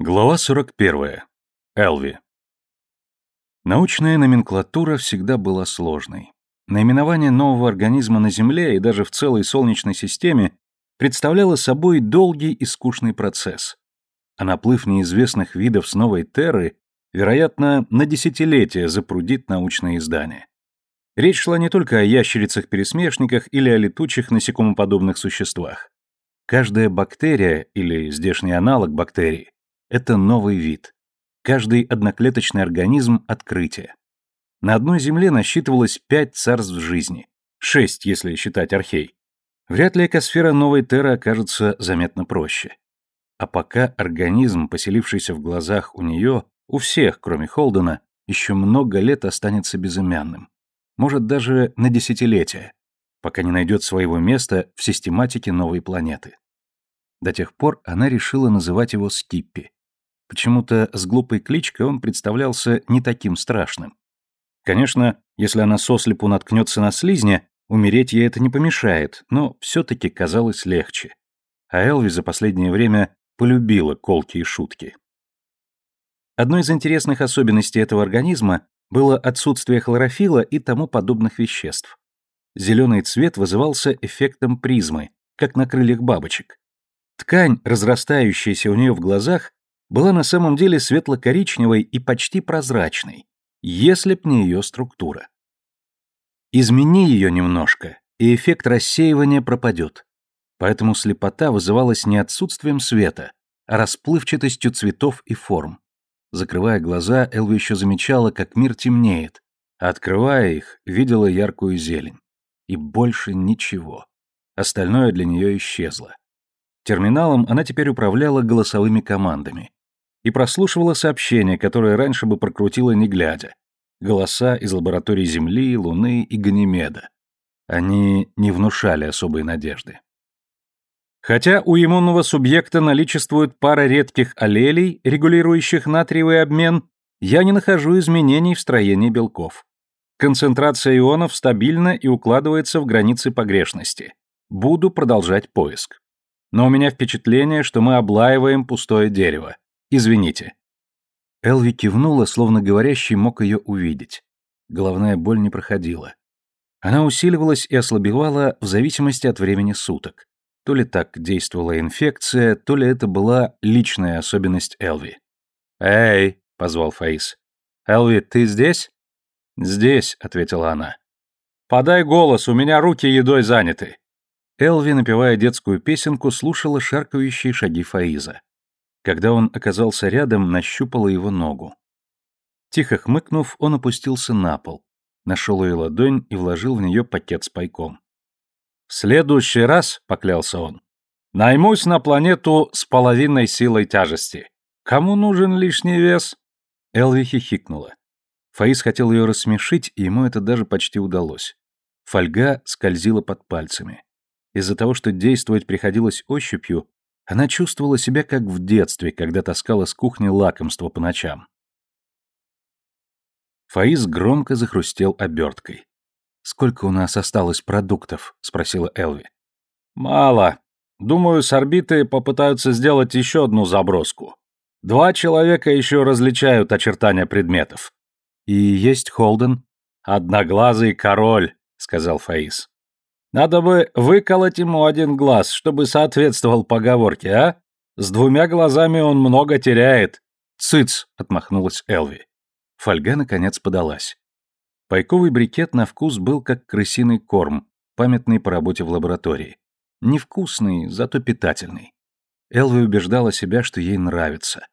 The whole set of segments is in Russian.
Глава 41. Элви. Научная номенклатура всегда была сложной. Наименование нового организма на Земле и даже в целой Солнечной системе представляло собой долгий и скучный процесс. А наплыв неизвестных видов с новой Терры, вероятно, на десятилетия запрудит научные издания. Речь шла не только о ящерицах-пересмешниках или о летучих насекомоподобных существах. Каждая бактерия, или здешний аналог бактерии, это новый вид. Каждый одноклеточный организм – открытие. На одной Земле насчитывалось пять царств жизни. Шесть, если считать архей. Вряд ли экосфера новой Терры окажется заметно проще. А пока организм, поселившийся в глазах у нее, у всех, кроме Холдена, еще много лет останется безымянным. Может, даже на десятилетия, пока не найдет своего места в систематике новой планеты. До тех пор она решила называть его Скиппи. Почему-то с глупой кличкой он представлялся не таким страшным. Конечно, если она сослепу наткнется на слизня, умереть ей это не помешает, но все-таки казалось легче. А Элви за последнее время полюбила колки и шутки. Одной из интересных особенностей этого организма было отсутствие хлорофила и тому подобных веществ. Зеленый цвет вызывался эффектом призмы, как на крыльях бабочек. Ткань, разрастающаяся у нее в глазах, была на самом деле светло-коричневой и почти прозрачной, если б не ее структура. Измени ее немножко, и эффект рассеивания пропадет. Поэтому слепота вызывалась не отсутствием света, а расплывчатостью цветов и форм. Закрывая глаза, Элви еще замечала, как мир темнеет, а открывая их, видела яркую зелень. И больше ничего. Остальное для нее исчезло. Терминалом она теперь управляла голосовыми командами и прослушивала сообщения, которые раньше бы прокрутила не глядя. Голоса из лабораторий Земли, Луны и Ганимеда. Они не внушали особой надежды. Хотя у иммунного субъекта наличествует пара редких аллелей, регулирующих натриевый обмен, я не нахожу изменений в строении белков. Концентрация ионов стабильна и укладывается в границы погрешности. Буду продолжать поиск. Но у меня впечатление, что мы облаиваем пустое дерево. Извините». Элви кивнула, словно говорящий мог ее увидеть. Головная боль не проходила. Она усиливалась и ослабевала в зависимости от времени суток. То ли так действовала инфекция, то ли это была личная особенность Элви. «Эй!» — позвал Фаис. «Элви, ты здесь?» «Здесь», — ответила она. «Подай голос, у меня руки едой заняты». Элви, напевая детскую песенку, слушала шаркающие шаги Фаиза. Когда он оказался рядом, нащупала его ногу. Тихо хмыкнув, он опустился на пол, нашел ее ладонь и вложил в нее пакет с пайком. «В следующий раз», — поклялся он, — «наймусь на планету с половиной силой тяжести. Кому нужен лишний вес?» Элви хихикнула. Фаис хотел ее рассмешить, и ему это даже почти удалось. Фольга скользила под пальцами. Из-за того, что действовать приходилось ощупью, она чувствовала себя как в детстве, когда таскала с кухни лакомство по ночам. Фаис громко захрустел оберткой. «Сколько у нас осталось продуктов?» — спросила Элви. «Мало. Думаю, с орбиты попытаются сделать еще одну заброску. Два человека еще различают очертания предметов». «И есть Холден?» «Одноглазый король», — сказал Фаис. Надо бы выколоть ему один глаз, чтобы соответствовал поговорке, а? С двумя глазами он много теряет. Цыц, отмахнулась Элви. Фольга наконец подалась. Пайковый брикет на вкус был как крысиный корм, памятный по работе в лаборатории. Невкусный, зато питательный. Элви убеждала себя, что ей нравится.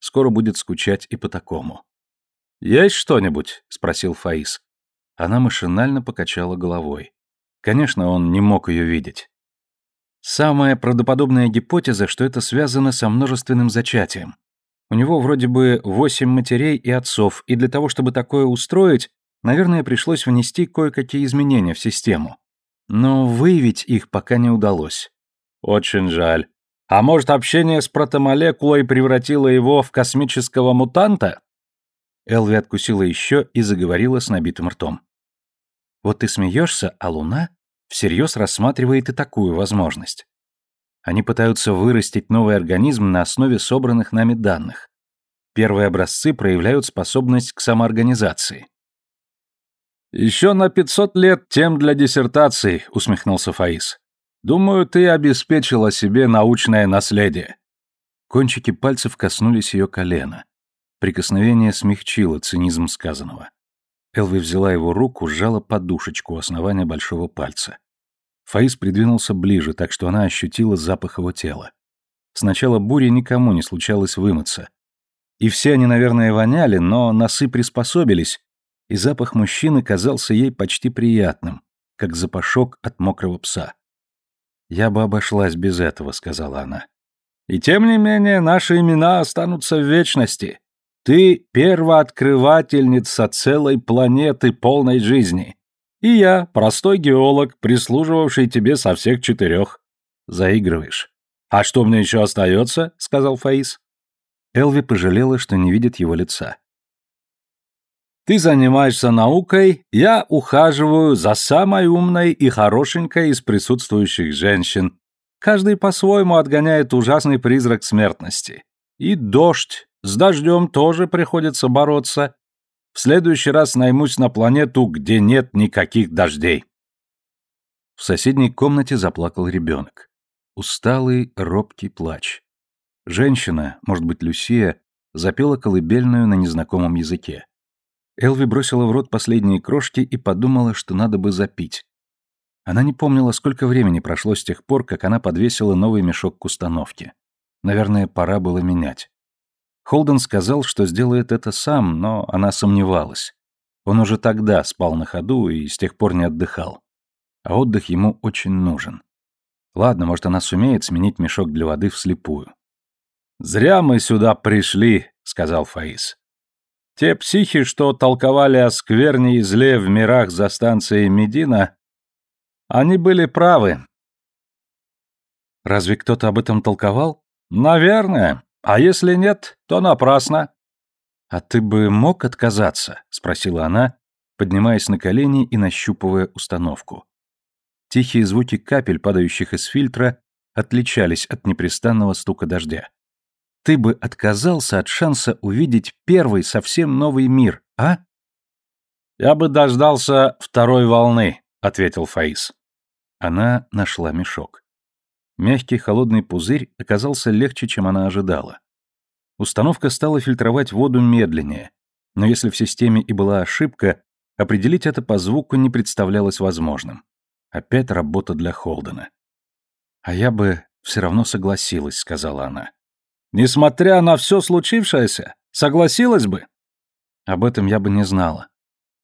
Скоро будет скучать и по такому. «Есть что-нибудь?» — спросил Фаис. Она машинально покачала головой. Конечно, он не мог ее видеть. Самая правдоподобная гипотеза, что это связано со множественным зачатием. У него вроде бы восемь матерей и отцов, и для того, чтобы такое устроить, наверное, пришлось внести кое-какие изменения в систему. Но выявить их пока не удалось. Очень жаль. А может, общение с протомолекулой превратило его в космического мутанта? Элви откусила еще и заговорила с набитым ртом. Вот ты смеешься, а Луна всерьез рассматривает и такую возможность. Они пытаются вырастить новый организм на основе собранных нами данных. Первые образцы проявляют способность к самоорганизации. «Еще на 500 лет тем для диссертаций», — усмехнулся Фаис. «Думаю, ты обеспечила себе научное наследие». Кончики пальцев коснулись ее колена. Прикосновение смягчило цинизм сказанного. Элви взяла его руку, сжала подушечку у основания большого пальца. Фаис придвинулся ближе, так что она ощутила запах его тела. Сначала буре никому не случалось вымыться. И все они, наверное, воняли, но носы приспособились, и запах мужчины казался ей почти приятным, как запашок от мокрого пса. «Я бы обошлась без этого», — сказала она. «И тем не менее наши имена останутся в вечности. Ты первооткрывательница целой планеты полной жизни. И я, простой геолог, прислуживавший тебе со всех четырех. Заигрываешь. А что мне еще остается? сказал Фаис. Элви пожалела, что не видит его лица. Ты занимаешься наукой, я ухаживаю за самой умной и хорошенькой из присутствующих женщин. Каждый по-своему отгоняет ужасный призрак смертности. И дождь, с дождем тоже приходится бороться. В следующий раз наймусь на планету, где нет никаких дождей. В соседней комнате заплакал ребенок. Усталый, робкий плач. Женщина, может быть, Люсия, запела колыбельную на незнакомом языке. Элви бросила в рот последние крошки и подумала, что надо бы запить. Она не помнила, сколько времени прошло с тех пор, как она подвесила новый мешок к установке. Наверное, пора было менять. Холден сказал, что сделает это сам, но она сомневалась. Он уже тогда спал на ходу и с тех пор не отдыхал. А отдых ему очень нужен. Ладно, может, она сумеет сменить мешок для воды вслепую. «Зря мы сюда пришли», — сказал Фаис. «Те психи, что толковали о скверне и зле в мирах за станцией Медина, они были правы». «Разве кто-то об этом толковал?» «Наверное. А если нет, то напрасно. А ты бы мог отказаться? спросила она, поднимаясь на колени и нащупывая установку. Тихие звуки капель, падающих из фильтра, отличались от непрестанного стука дождя. Ты бы отказался от шанса увидеть первый совсем новый мир, а? Я бы дождался второй волны, ответил Фаис. Она нашла мешок. Мягкий холодный пузырь оказался легче, чем она ожидала. Установка стала фильтровать воду медленнее, но если в системе и была ошибка, определить это по звуку не представлялось возможным. Опять работа для Холдена. «А я бы все равно согласилась», — сказала она. «Несмотря на все случившееся, согласилась бы?» Об этом я бы не знала.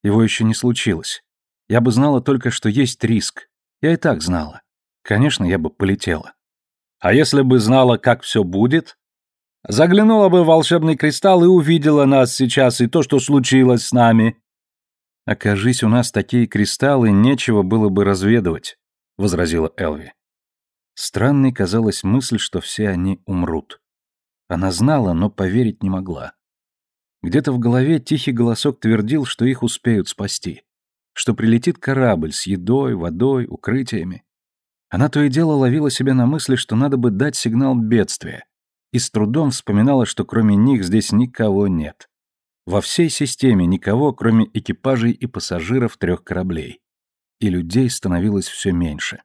Его еще не случилось. Я бы знала только, что есть риск. Я и так знала. Конечно, я бы полетела. А если бы знала, как все будет? Заглянула бы в волшебный кристалл и увидела нас сейчас и то, что случилось с нами. Окажись у нас такие кристаллы, нечего было бы разведывать, возразила Элви. Странной казалась мысль, что все они умрут. Она знала, но поверить не могла. Где-то в голове тихий голосок твердил, что их успеют спасти, что прилетит корабль с едой, водой, укрытиями. Она то и дело ловила себя на мысли, что надо бы дать сигнал бедствия, и с трудом вспоминала, что кроме них здесь никого нет. Во всей системе никого, кроме экипажей и пассажиров трех кораблей. И людей становилось все меньше.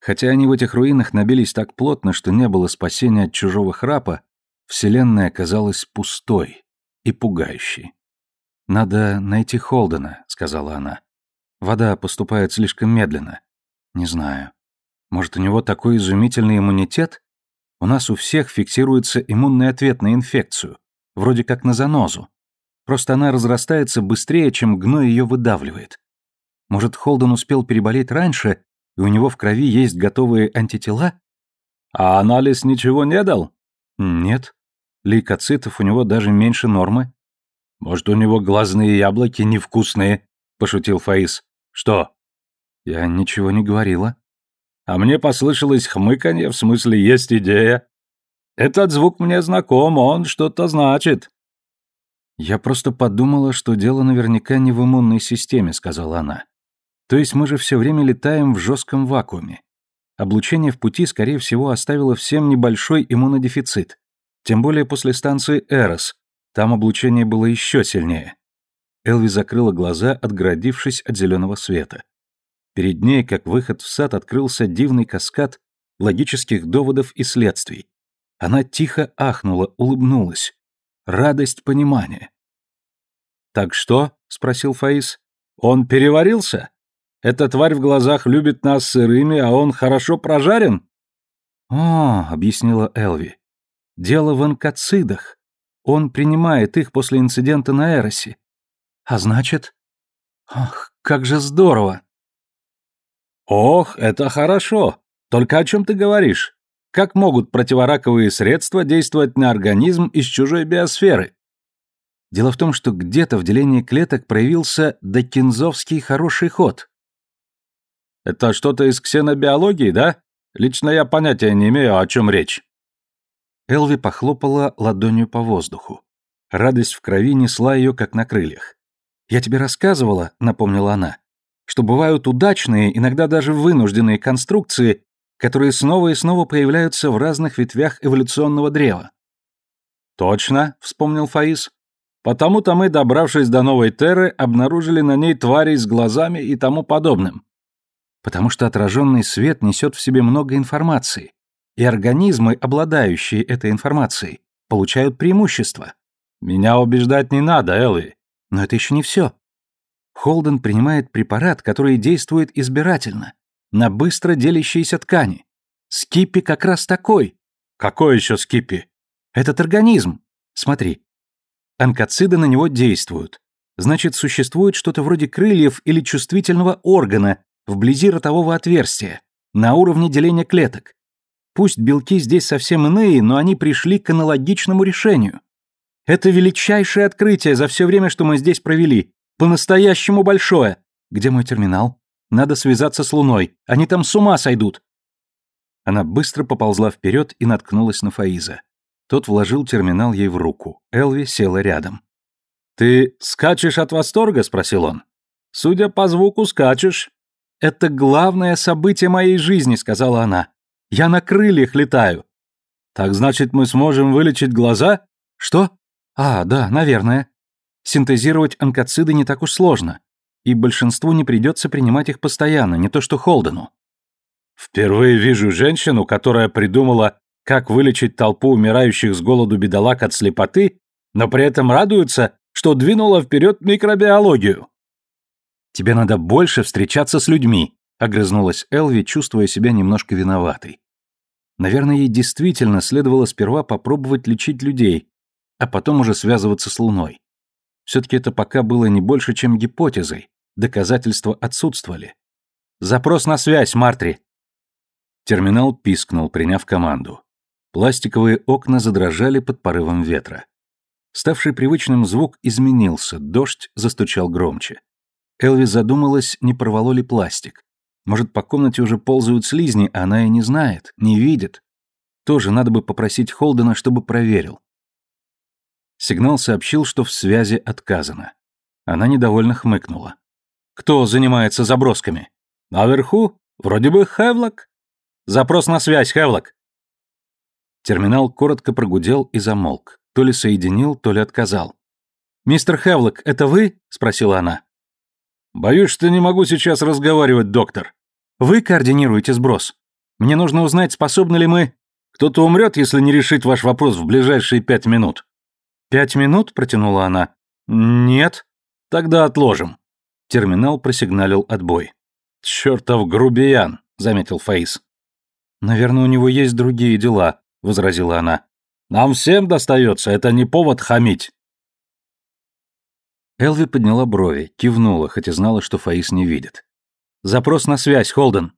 Хотя они в этих руинах набились так плотно, что не было спасения от чужого храпа, Вселенная казалась пустой и пугающей. «Надо найти Холдена», — сказала она. «Вода поступает слишком медленно. Не знаю. Может, у него такой изумительный иммунитет? У нас у всех фиксируется иммунный ответ на инфекцию, вроде как на занозу. Просто она разрастается быстрее, чем гной ее выдавливает. Может, Холден успел переболеть раньше, и у него в крови есть готовые антитела? А анализ ничего не дал? Нет. Лейкоцитов у него даже меньше нормы. Может, у него глазные яблоки невкусные, пошутил Фаис. Что? Я ничего не говорила. А мне послышалось хмыканье, в смысле есть идея. Этот звук мне знаком, он что-то значит. Я просто подумала, что дело наверняка не в иммунной системе, сказала она. То есть мы же все время летаем в жестком вакууме. Облучение в пути, скорее всего, оставило всем небольшой иммунодефицит. Тем более после станции Эрос. Там облучение было еще сильнее. Элви закрыла глаза, отгородившись от зеленого света. Перед ней, как выход в сад, открылся дивный каскад логических доводов и следствий. Она тихо ахнула, улыбнулась. Радость понимания. «Так что?» — спросил Фаис. «Он переварился? Эта тварь в глазах любит нас сырыми, а он хорошо прожарен?» «О», — объяснила Элви, — «дело в анкацидах. Он принимает их после инцидента на Эросе. А значит... Ах, как же здорово!» «Ох, это хорошо! Только о чем ты говоришь? Как могут противораковые средства действовать на организм из чужой биосферы?» Дело в том, что где-то в делении клеток проявился докинзовский хороший ход. Это что-то из ксенобиологии, да? Лично я понятия не имею, о чем речь. Элви похлопала ладонью по воздуху. Радость в крови несла ее, как на крыльях. «Я тебе рассказывала», — напомнила она, «что бывают удачные, иногда даже вынужденные конструкции, которые снова и снова появляются в разных ветвях эволюционного древа». «Точно», — вспомнил Фаис. Потому-то мы, добравшись до новой Терры, обнаружили на ней тварей с глазами и тому подобным. Потому что отраженный свет несет в себе много информации, и организмы, обладающие этой информацией, получают преимущество. Меня убеждать не надо, Элли. Но это еще не все. Холден принимает препарат, который действует избирательно, на быстро делящиеся ткани. Скипи как раз такой. Какой еще скипи? Этот организм. Смотри, Онкоциды на него действуют. Значит, существует что-то вроде крыльев или чувствительного органа вблизи ротового отверстия, на уровне деления клеток. Пусть белки здесь совсем иные, но они пришли к аналогичному решению. Это величайшее открытие за все время, что мы здесь провели. По-настоящему большое. Где мой терминал? Надо связаться с Луной. Они там с ума сойдут. Она быстро поползла вперед и наткнулась на Фаиза. Тот вложил терминал ей в руку. Элви села рядом. «Ты скачешь от восторга?» — спросил он. «Судя по звуку, скачешь». «Это главное событие моей жизни», — сказала она. «Я на крыльях летаю». «Так значит, мы сможем вылечить глаза?» «Что?» «А, да, наверное. Синтезировать онкоциды не так уж сложно, и большинству не придется принимать их постоянно, не то что Холдену». «Впервые вижу женщину, которая придумала как вылечить толпу умирающих с голоду бедолаг от слепоты, но при этом радуются, что двинула вперед микробиологию. «Тебе надо больше встречаться с людьми», — огрызнулась Элви, чувствуя себя немножко виноватой. Наверное, ей действительно следовало сперва попробовать лечить людей, а потом уже связываться с Луной. Все-таки это пока было не больше, чем гипотезой, доказательства отсутствовали. «Запрос на связь, Мартри!» Терминал пискнул, приняв команду. Пластиковые окна задрожали под порывом ветра. Ставший привычным звук изменился, дождь застучал громче. Элви задумалась, не порвало ли пластик. Может, по комнате уже ползают слизни, а она и не знает, не видит. Тоже надо бы попросить Холдена, чтобы проверил. Сигнал сообщил, что в связи отказано. Она недовольно хмыкнула. «Кто занимается забросками?» «Наверху? Вроде бы Хевлок». «Запрос на связь, Хевлок». Терминал коротко прогудел и замолк. То ли соединил, то ли отказал. «Мистер Хевлок, это вы?» — спросила она. «Боюсь, что не могу сейчас разговаривать, доктор». «Вы координируете сброс. Мне нужно узнать, способны ли мы...» «Кто-то умрет, если не решить ваш вопрос в ближайшие пять минут». «Пять минут?» — протянула она. «Нет». «Тогда отложим». Терминал просигналил отбой. «Чертов грубиян», — заметил Фаис. «Наверное, у него есть другие дела», — возразила она. «Нам всем достается, это не повод хамить». Элви подняла брови, кивнула, хотя знала, что Фаис не видит. «Запрос на связь, Холден!»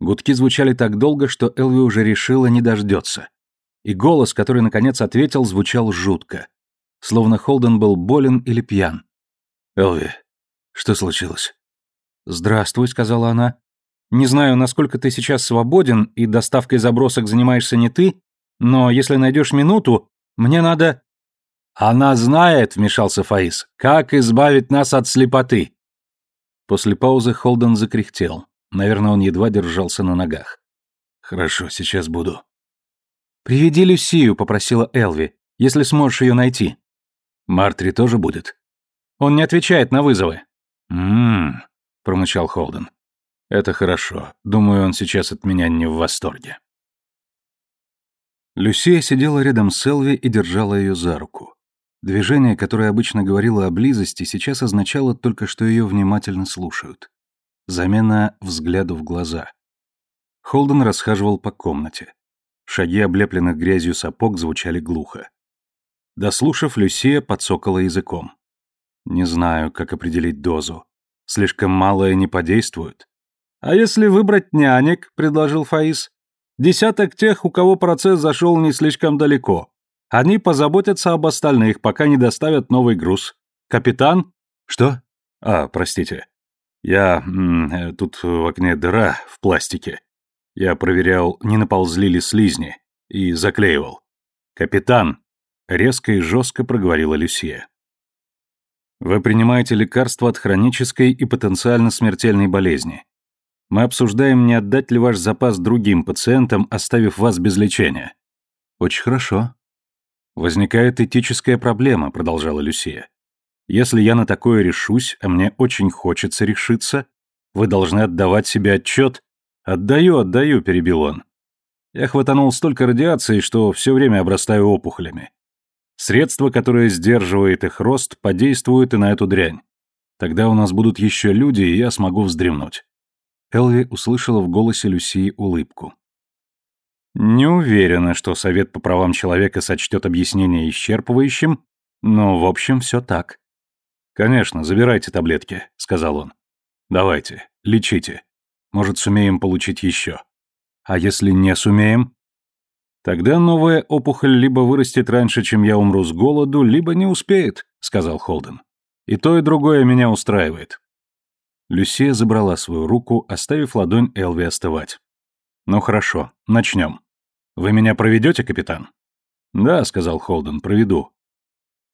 Гудки звучали так долго, что Элви уже решила не дождется. И голос, который наконец ответил, звучал жутко. Словно Холден был болен или пьян. «Элви, что случилось?» «Здравствуй», — сказала она. «Не знаю, насколько ты сейчас свободен, и доставкой забросок занимаешься не ты, но если найдешь минуту, мне надо...» «Она знает», — вмешался Фаис, — «как избавить нас от слепоты». После паузы Холден закряхтел. Наверное, он едва держался на ногах. Хорошо, сейчас буду. «Приведи Люсию», — попросила Элви, — «если сможешь ее найти». Мартри тоже будет? Он не отвечает на вызовы. «М-м-м», промычал Холден. «Это хорошо. Думаю, он сейчас от меня не в восторге». Люсия сидела рядом с Элви и держала ее за руку. Движение, которое обычно говорило о близости, сейчас означало только, что ее внимательно слушают. Замена взгляду в глаза. Холден расхаживал по комнате. Шаги облепленных грязью сапог звучали глухо. Дослушав, Люсия подсокала языком. «Не знаю, как определить дозу. Слишком малое не подействует». «А если выбрать нянек?» — предложил Фаис. «Десяток тех, у кого процесс зашел не слишком далеко. Они позаботятся об остальных, пока не доставят новый груз. Капитан?» «Что? А, простите. Я... -м, тут в окне дыра в пластике. Я проверял, не наползли ли слизни, и заклеивал. «Капитан!» — резко и жестко проговорила Люсия. «Вы принимаете лекарства от хронической и потенциально смертельной болезни. Мы обсуждаем, не отдать ли ваш запас другим пациентам, оставив вас без лечения». «Очень хорошо». «Возникает этическая проблема», — продолжала Люсия. «Если я на такое решусь, а мне очень хочется решиться, вы должны отдавать себе отчет, «Отдаю, отдаю», — перебил он. «Я хватанул столько радиации, что все время обрастаю опухолями. Средство, которое сдерживает их рост, подействует и на эту дрянь. Тогда у нас будут еще люди, и я смогу вздремнуть». Элви услышала в голосе Люсии улыбку. «Не уверена, что Совет по правам человека сочтет объяснение исчерпывающим, но, в общем, все так». «Конечно, забирайте таблетки», — сказал он. «Давайте, лечите. Может, сумеем получить еще. А если не сумеем? Тогда новая опухоль либо вырастет раньше, чем я умру с голоду, либо не успеет, сказал Холден. И то, и другое меня устраивает. Люсия забрала свою руку, оставив ладонь Элви остывать. «Ну хорошо, начнем. Вы меня проведете, капитан?» «Да», — сказал Холден, — «проведу.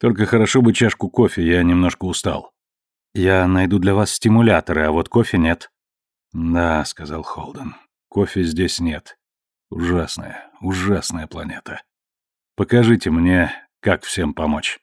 Только хорошо бы чашку кофе, я немножко устал». «Я найду для вас стимуляторы, а вот кофе нет». «Да», — сказал Холден, — «кофе здесь нет. Ужасная, ужасная планета. Покажите мне, как всем помочь».